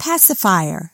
pacifier.